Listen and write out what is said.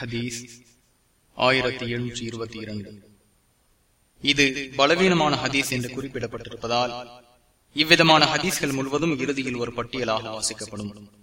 ஹதீஸ் ஆயிரத்தி எழுநூற்றி இருபத்தி இரண்டு. இது பலவீனமான ஹதீஸ் என்று குறிப்பிடப்பட்டிருப்பதால் இவ்விதமான ஹதீஸ்கள் முழுவதும் இறுதியில் ஒரு பட்டியலாக வாசிக்கப்படும்.